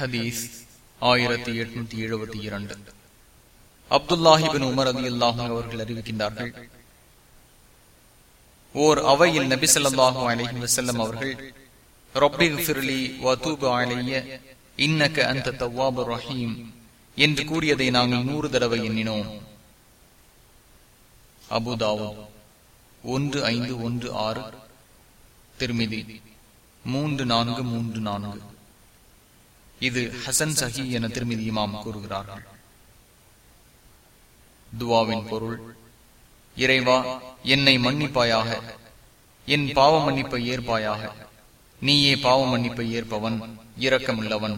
ஹதீஸ் ஆயிரத்தி எட்நூத்தி எழுபத்தி இரண்டு. அப்துல்லாஹிபின் உமர் அலி அல்லாஹும் அவர்கள் அறிவிக்கின்றார்கள் ஓர் அவையில் நபி ஸல்லல்லாஹு அலைஹி வஸல்லம் அவர்கள் ரப்பி ஃபிர்லி வதூபு அலைய இன்னக அந்த தவ்வாபு ரஹீம் என்று கூறியதை நாங்கள் நூறு தடவை எண்ணினோம். அபுதாவோ ஒன்று ஐந்து ஒன்று ஆறு திருமிதி மூன்று நான்கு மூன்று நான்கு. இது ஹசன் சஹி என திருமதி இமாம் கூறுகிறார்கள் துவாவின் பொருள் இறைவா என்னை மன்னிப்பாயாக என் பாவ மன்னிப்பை ஏற்பாயாக நீயே பாவ மன்னிப்பை ஏற்பவன் இரக்கமுள்ளவன்